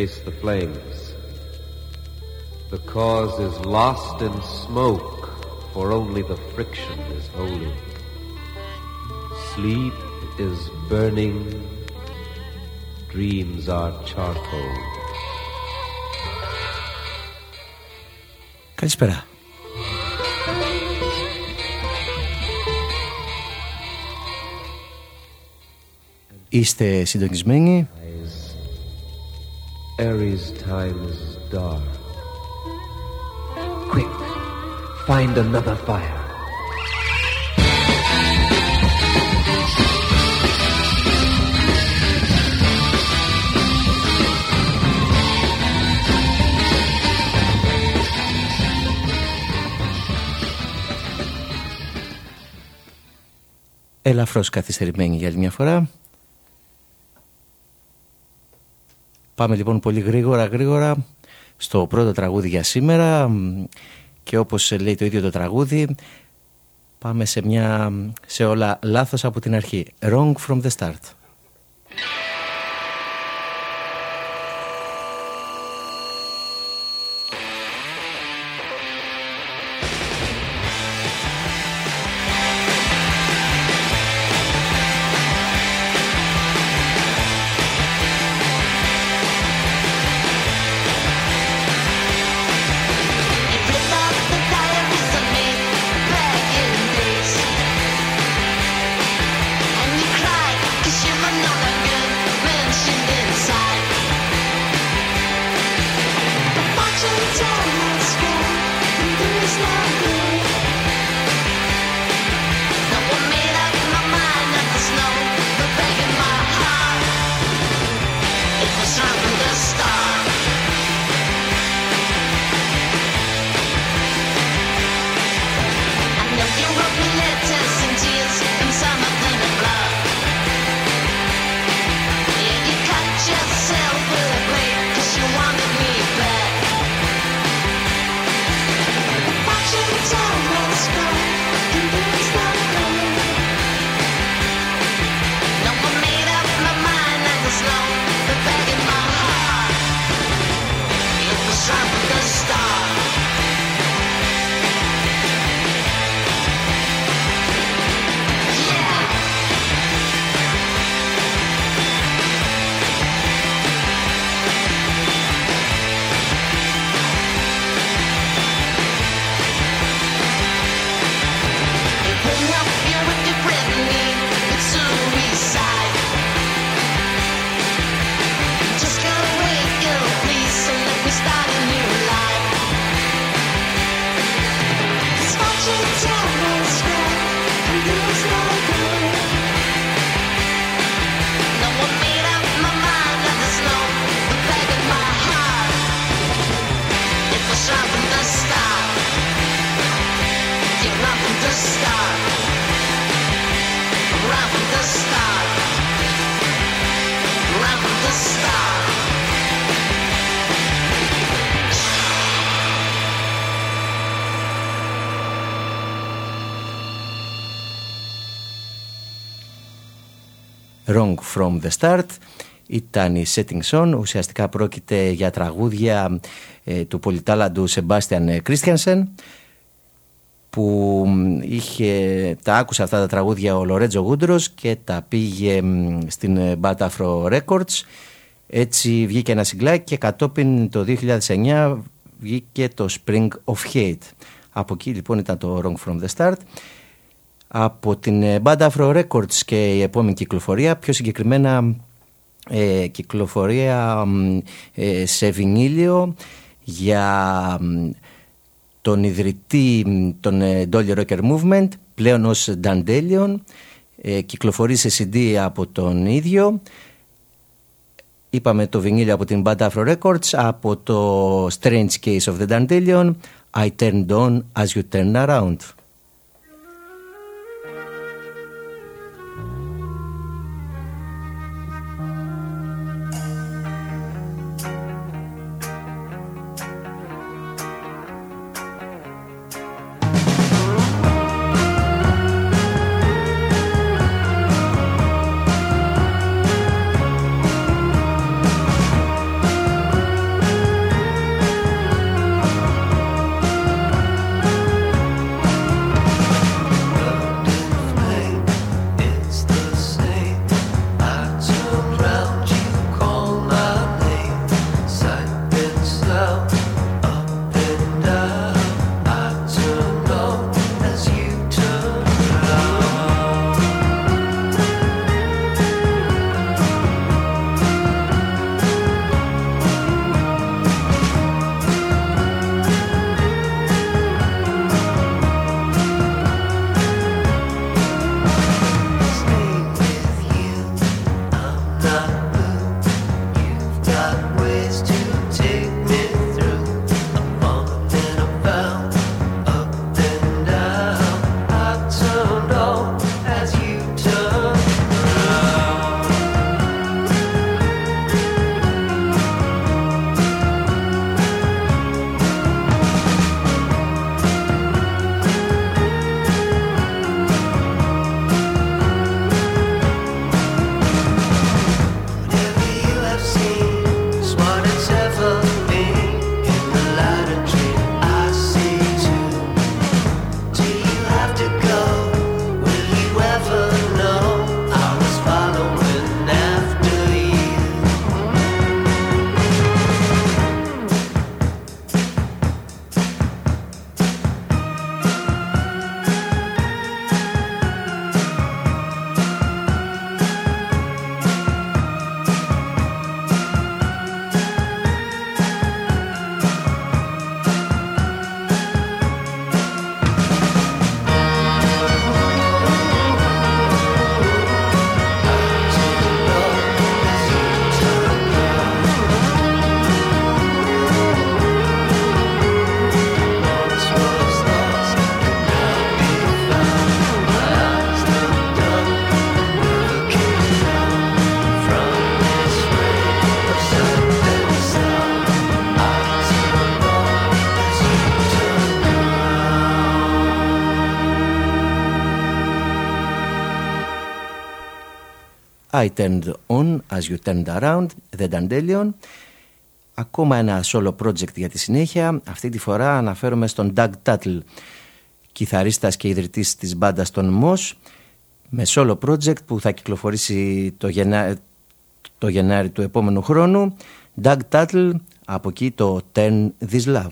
face the flames. The cause is lost in smoke, for only the friction is holy. Sleep is burning, dreams are charcoal. Καλησπέρα. Είστε συντονισμένοι Aries time is dark. Quick, find another fire. Ελαφρώς καθυστερημένη για άλλη μια φορά Πάμε λοιπόν πολύ γρήγορα γρήγορα στο πρώτο τραγούδι για σήμερα και όπως λέει το ίδιο το τραγούδι πάμε σε, μια, σε όλα λάθος από την αρχή. Wrong from the start. From The Start. Ήταν η Setting Sun, ουσιαστικά πρόκειται για τραγούδια ε, του πολυτάλαντου Σεμπάστιαν Κρίστιανσεν που είχε, τα άκουσε αυτά τα τραγούδια ο Λορέτζο Γούντρος και τα πήγε στην Bad Afro Records. Έτσι βγήκε ένα συγκλάκι και κατόπιν το 2009 βγήκε το Spring of Hate. Από εκεί λοιπόν ήταν το Wrong From The Start από την Bad Afro Records και η επόμενη κυκλοφορία πιο συγκεκριμένα ε, κυκλοφορία ε, σε βινίλιο για τον ιδρυτή των ε, Dolly Rocker Movement πλέον ως Dandelion ε, κυκλοφορεί σε CD από τον ίδιο. Είπαμε το βινίλιο από την Bad Afro Records από το Strange Case of the Dandelion I turned on as you turned around I Turned On As You Turned Around, The Dandelion. Ακόμα ένα solo project για τη συνέχεια. Αυτή τη φορά αναφέρομαι στον Doug Tuttle, κιθαρίστας και ιδρυτής της μπάντας των Moss, με solo project που θα κυκλοφορήσει το, Γενά... το Γενάρη του επόμενου χρόνου. Doug Tuttle, από εκεί το Turn This Love.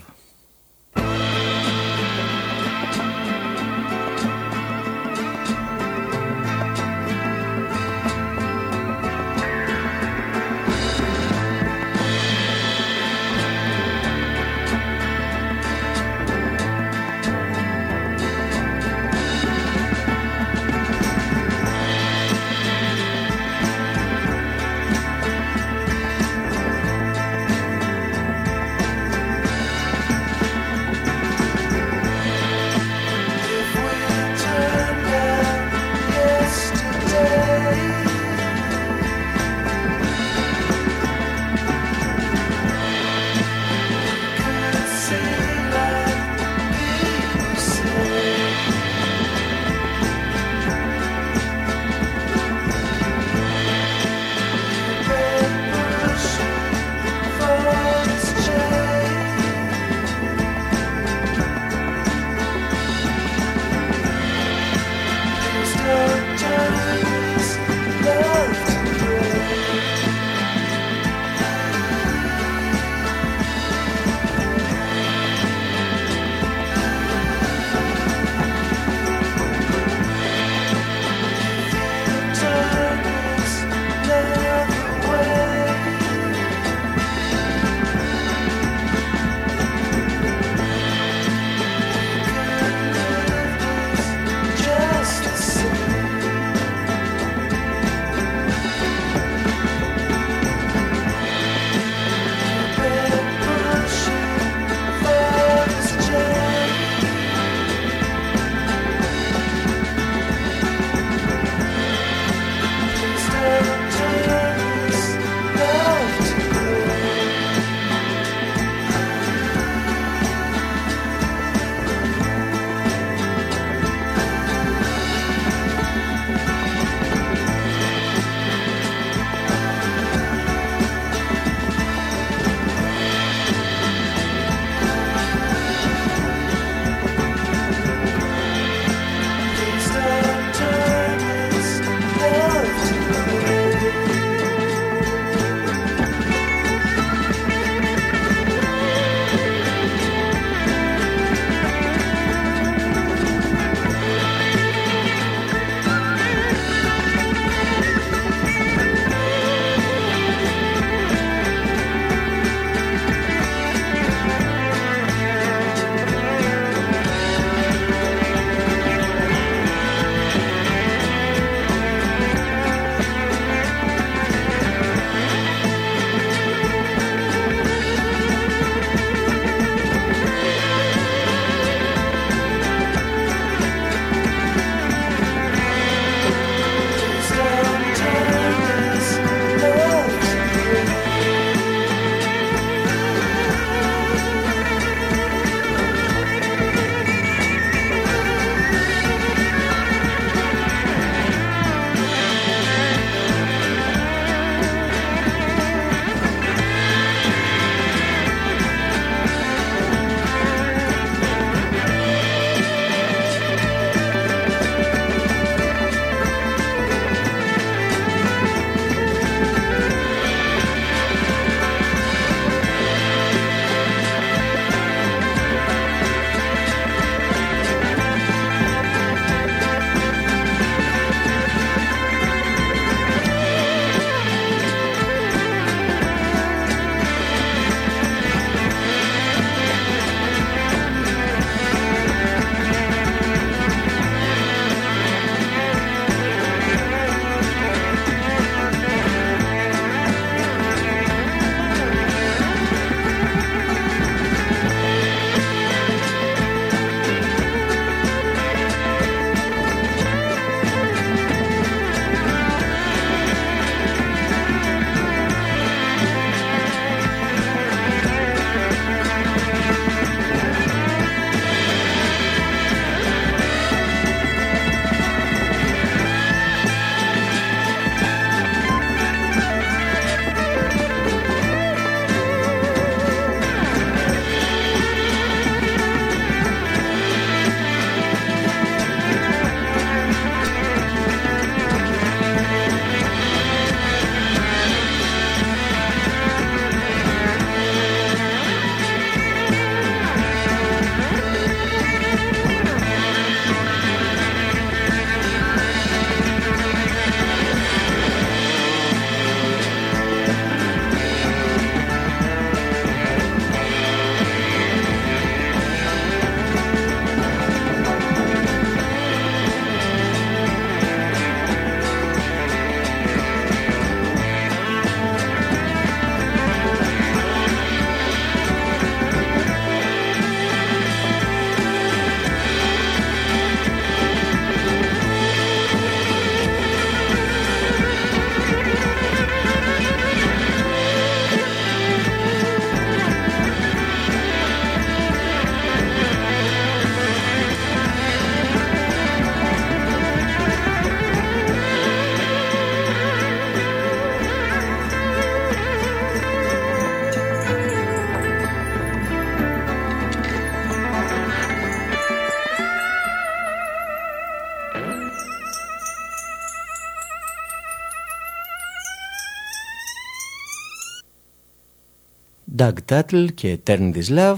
Doug Tuttle και Turn This Love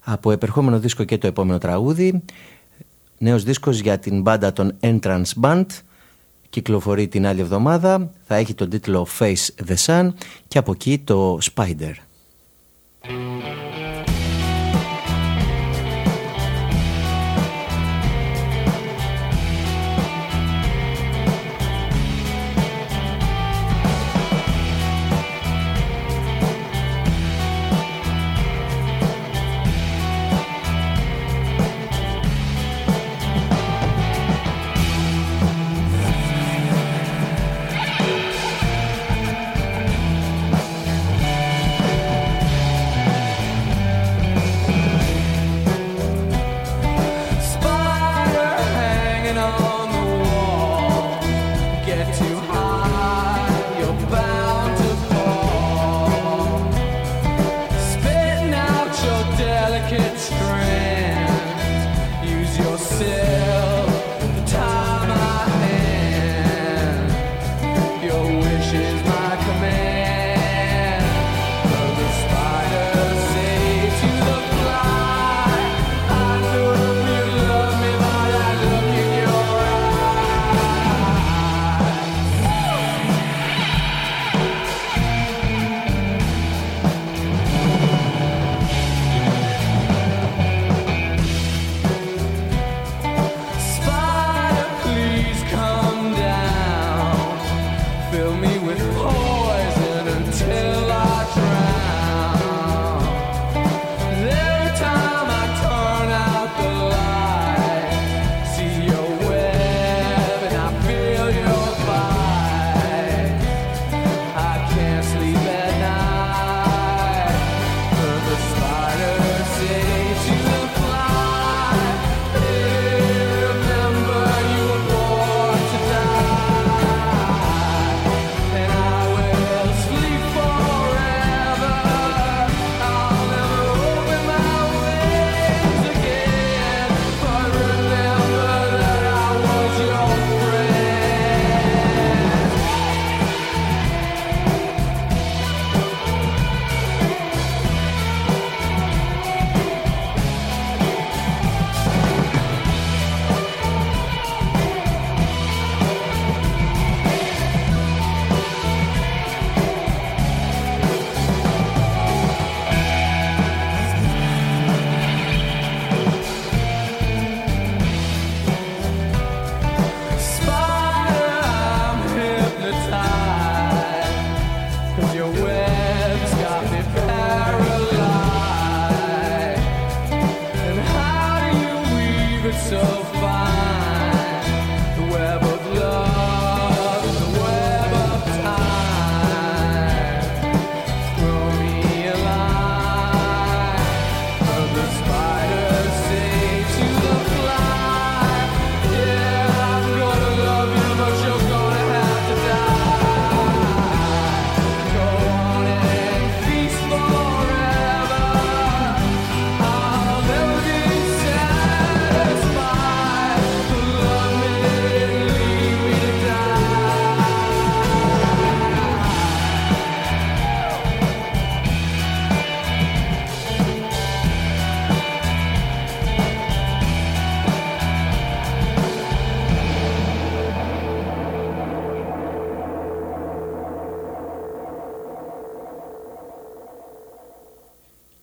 από επερχόμενο δίσκο και το επόμενο τραγούδι. Νέος δίσκος για την μπάντα των Entrance Band. Κυκλοφορεί την άλλη εβδομάδα. Θα έχει τον τίτλο Face the Sun και από εκεί το Spider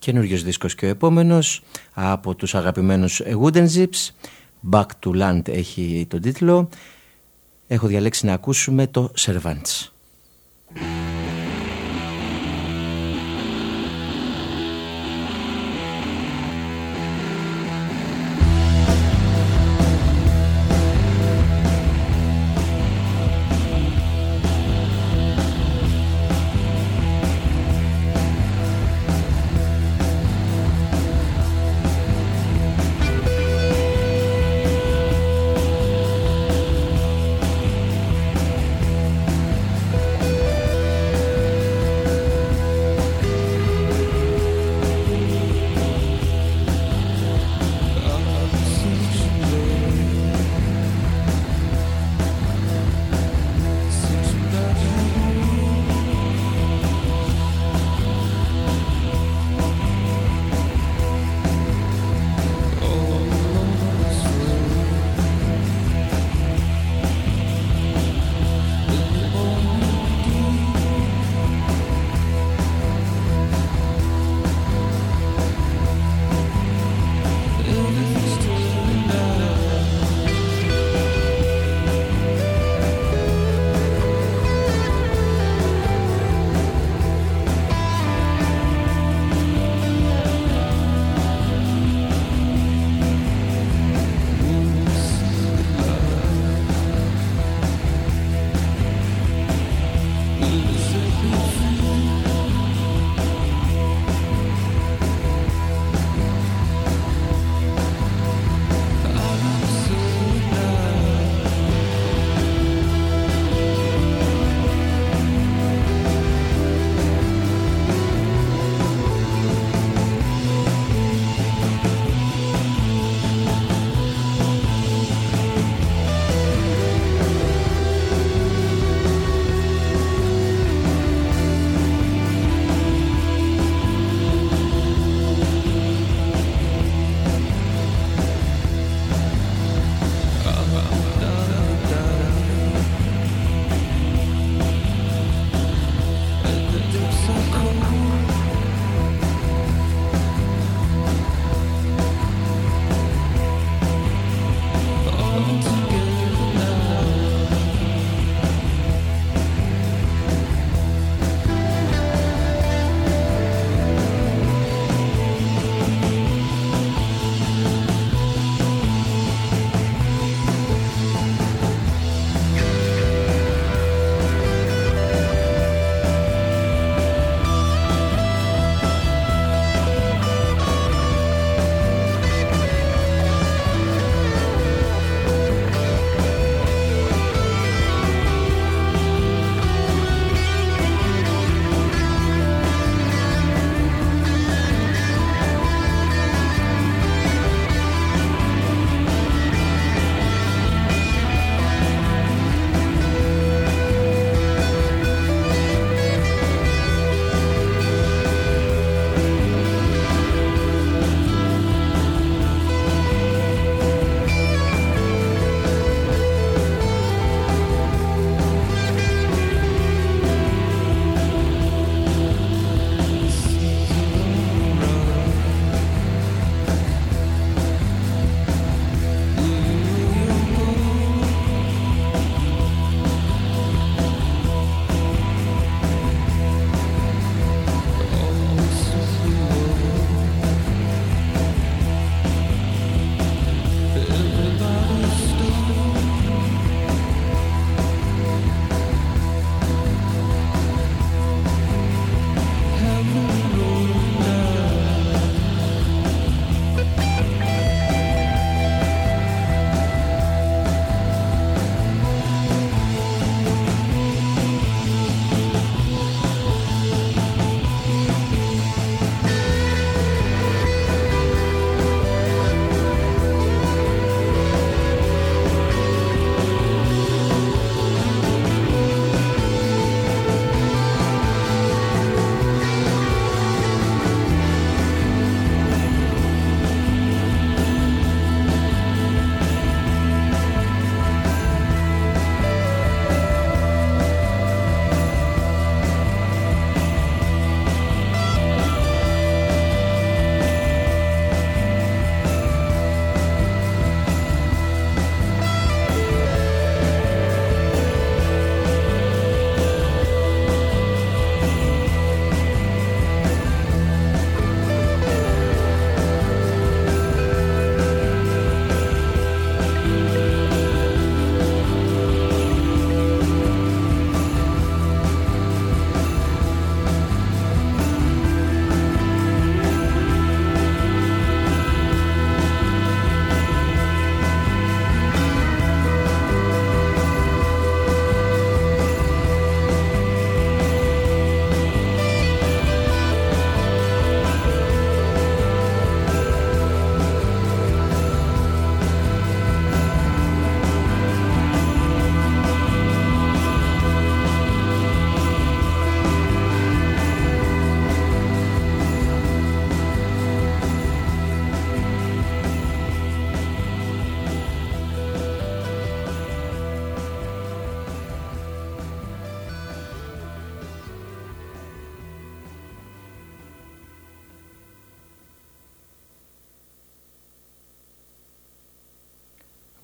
Καινούργιος δίσκος και ο επόμενος από τους αγαπημένους Wooden Zips. Back to Land έχει τον τίτλο. Έχω διαλέξει να ακούσουμε το Servants.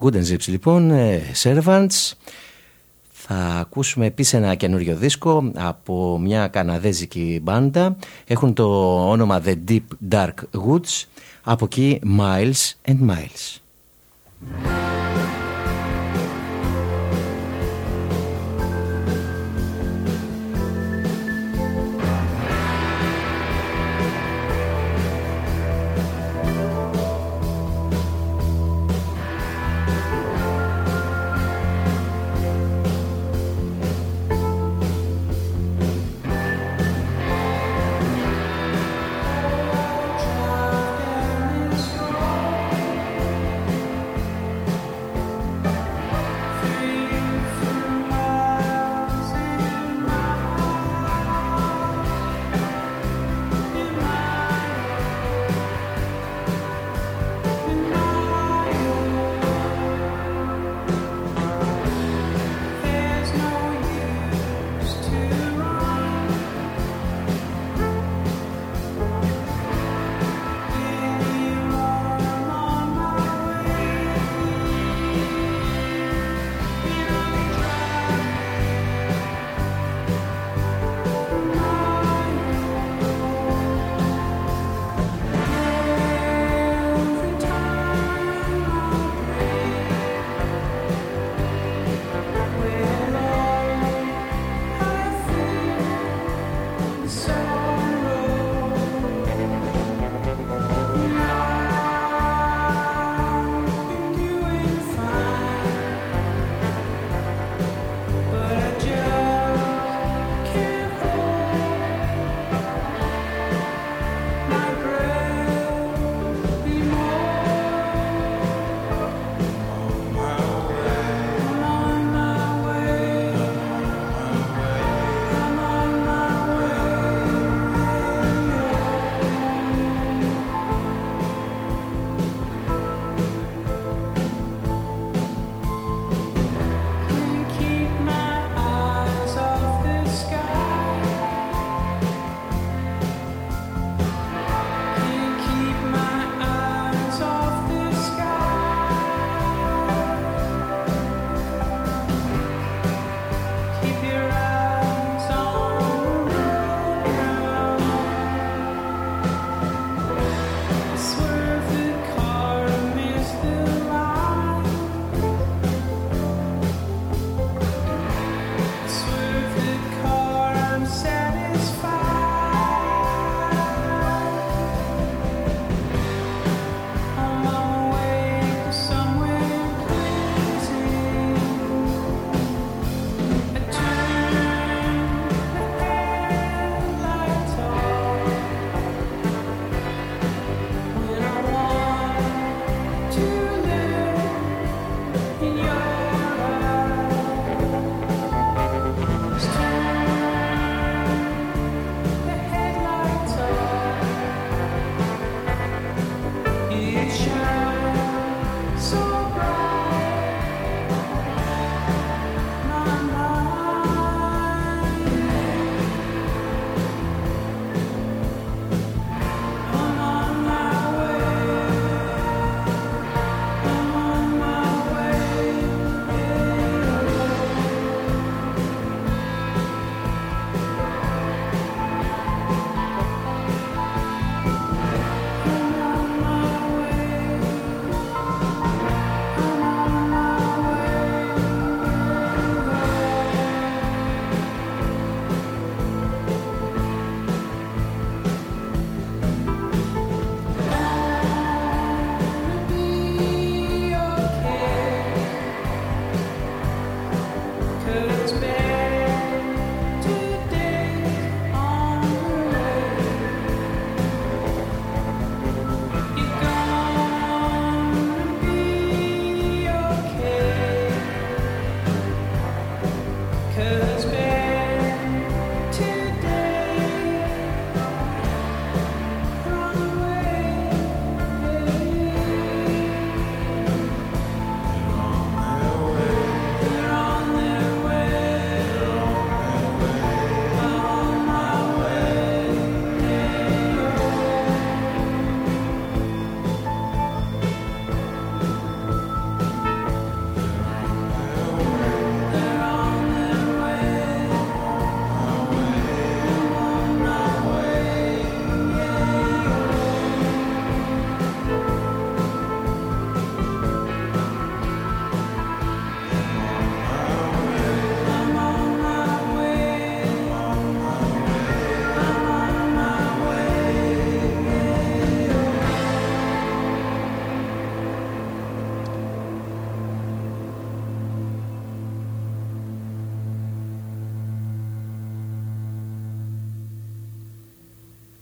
Good and Zips λοιπόν, ε, Servants. Θα ακούσουμε επίσης ένα καινούριο δίσκο από μια καναδέζικη μπάντα. Έχουν το όνομα The Deep Dark Woods. Από εκεί Miles and Miles.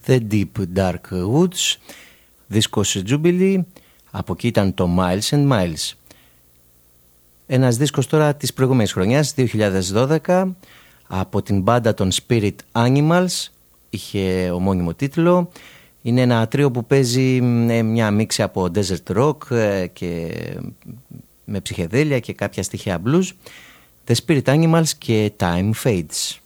The Deep Dark Woods, δίσκος Jubilee, από εκεί ήταν το Miles and Miles. Ένας δίσκος τώρα της προηγούμενης χρονιάς, 2012, από την μπάντα των Spirit Animals, είχε ομώνυμο τίτλο. Είναι ένα τρίο που παίζει ε, μια μίξη από desert rock ε, και με ψυχεδέλεια και κάποια στοιχεία blues. The Spirit Animals και Time Fades.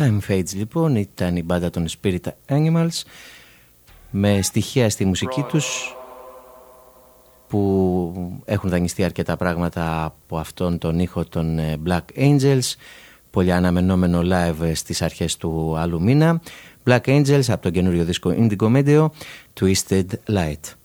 Time Fades λοιπόν ήταν η μπάντα των Spirit Animals με στοιχεία στη μουσική τους που έχουν δανειστεί αρκετά πράγματα από αυτόν τον ήχο των ε, Black Angels πολύ αναμενόμενο live στις αρχές του άλλου μήνα Black Angels από το καινούριο δίσκο Indigo Medio Twisted Light.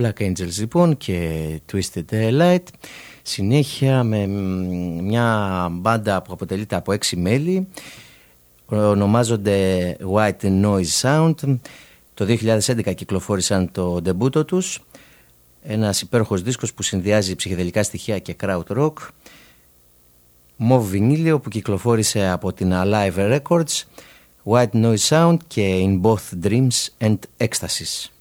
Black Angels λοιπόν και Twisted Light συνέχεια με μια μπάντα που αποτελείται από έξι μέλη. Ονομάζονται White Noise Sound. Το 2011 κυκλοφόρησαν το ντεμπούτο τους. Ένας υπέροχος δίσκος που συνδυάζει ψυχεδελικά στοιχεία και crowd rock. Μοβ βινίλιο που κυκλοφόρησε από την Alive Records. White Noise Sound και In Both Dreams and Ecstasies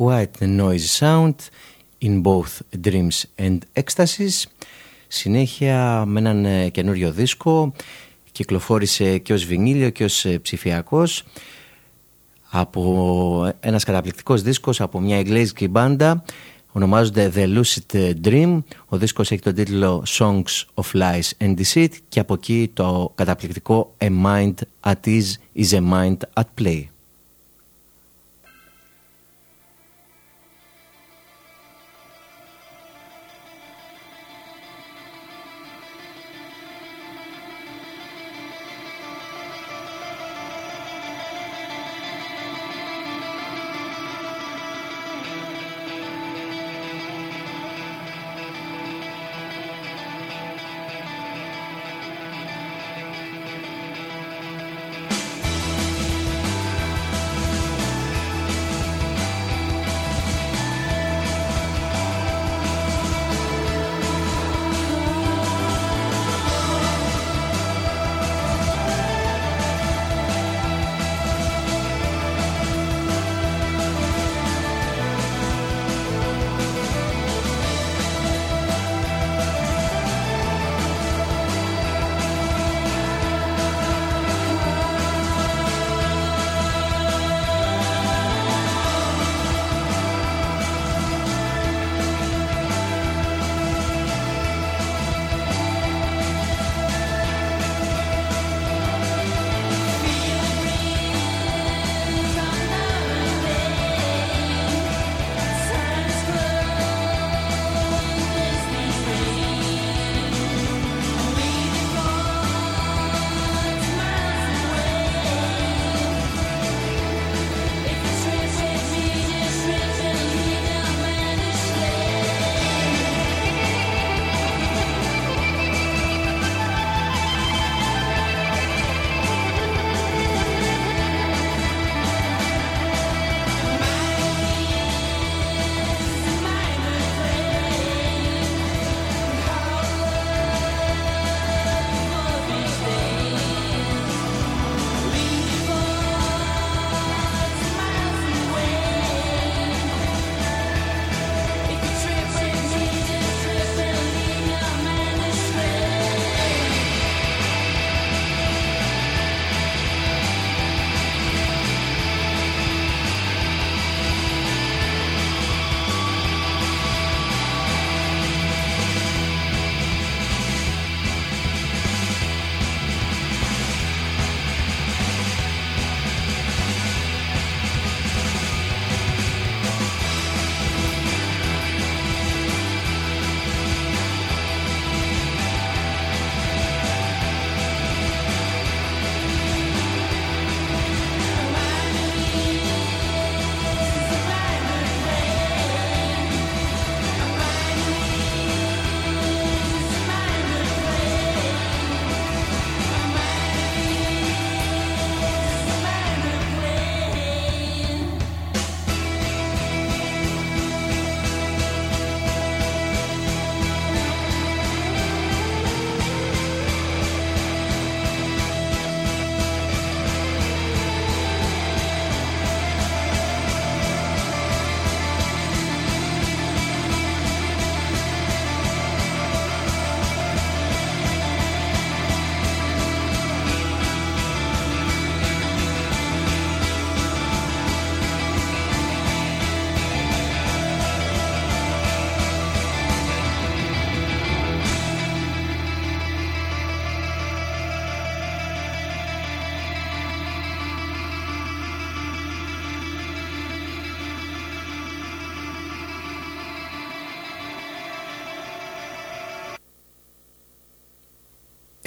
White Noise Sound in both dreams and ecstasies. Συνέχεια με έναν ε, καινούριο δίσκο, κυκλοφόρησε και ως βινίλιο και ως ε, ψηφιακός. Από ένας καταπληκτικός δίσκος από μια εγγλέζικη μπάντα. Ονομάζονται The Lucid Dream. Ο δίσκος έχει τον τίτλο Songs of Lies and Deceit και από εκεί το καταπληκτικό A Mind at Ease is a Mind at Play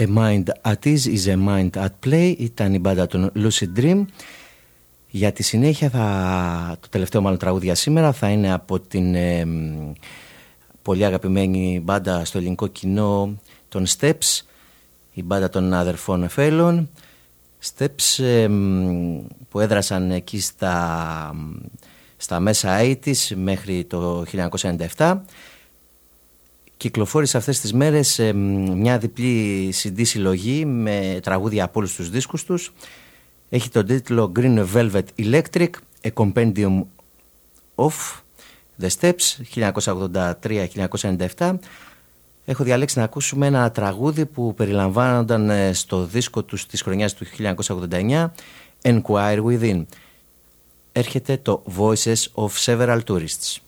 A Mind at Ease is a Mind at Play. Ήταν η μπάντα των Lucid Dream. Για τη συνέχεια θα, το τελευταίο μάλλον τραγούδια σήμερα θα είναι από την ε, πολύ αγαπημένη μπάντα στο ελληνικό κοινό των Steps η μπάντα των αδερφών Εφέλων. Steps ε, που έδρασαν εκεί στα, στα μέσα 80's μέχρι το 1997 κυκλοφόρησε αυτές τις μέρες μια διπλή CD συλλογή με τραγούδια από όλους τους δίσκους τους. Έχει τον τίτλο Green Velvet Electric, A Compendium Off, The Steps, 1983-1997. Έχω διαλέξει να ακούσουμε ένα τραγούδι που περιλαμβάνονταν ε, στο δίσκο τους της χρονιάς του 1989, Enquire Within. Έρχεται το Voices of Several Tourists.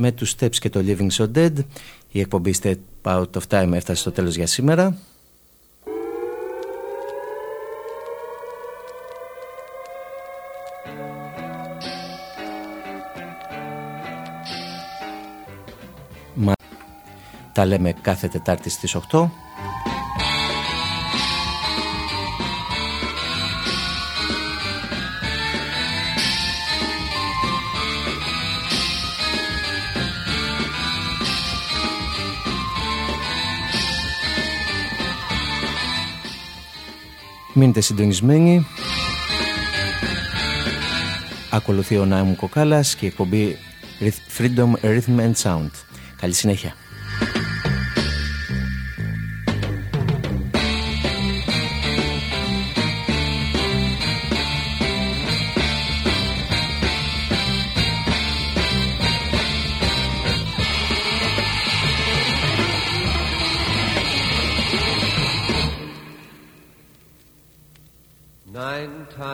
Με τους Steps και το Living So Dead. Η εκπομπή Step Out of Time έφτασε στο τέλος για σήμερα. Τα λέμε κάθε Τετάρτη στις 8. Μείνετε συντονισμένοι. Ακολουθεί ο Νάιμου Κοκάλας και η εκπομπή Freedom Rhythm and Sound. Καλή συνέχεια.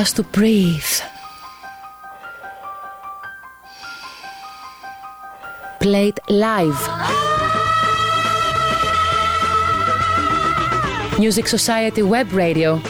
Has to breathe. Played live. Music Society Web Radio